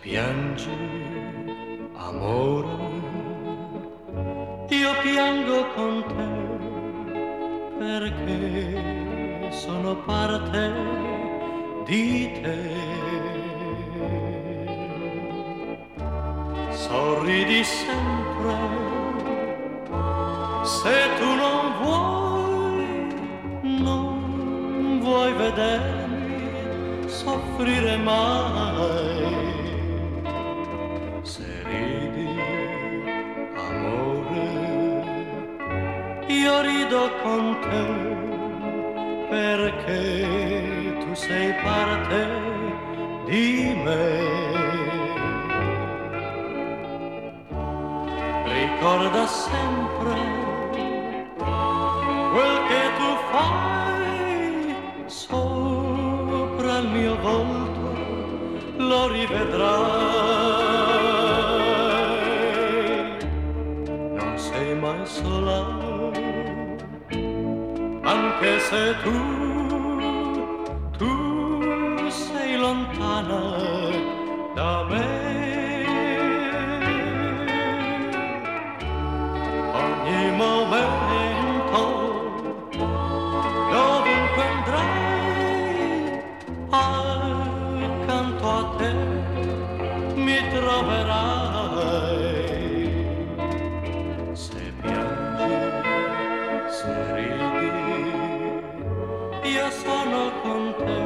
piangi, amore, io piango con te perché sono parte di te. Sorridi sempre se tu non vuoi, non vuoi vedermi soffrire mai io rido con te perché tu sei parte di me. Ricorda sempre quel che tu fai sopra il mio volto, lo rivedrai. Non sei mai sola anche se tu, tu sei lontana da me. Ogni momento, dovunque andrai, accanto a te mi troverai. Io sono con te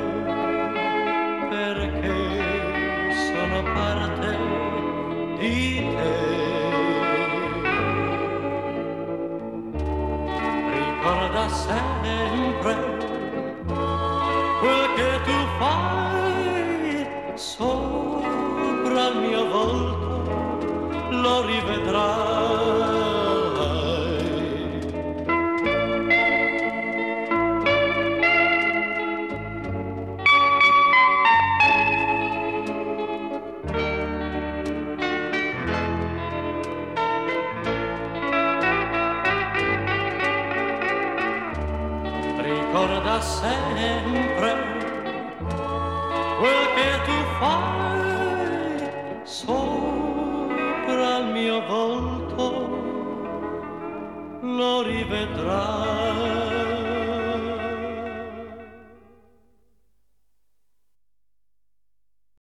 perché sono parte di te. Ricorda sempre quel che tu fai ricorda sempre quel che tu fai sopra il mio volto, lo rivedrai.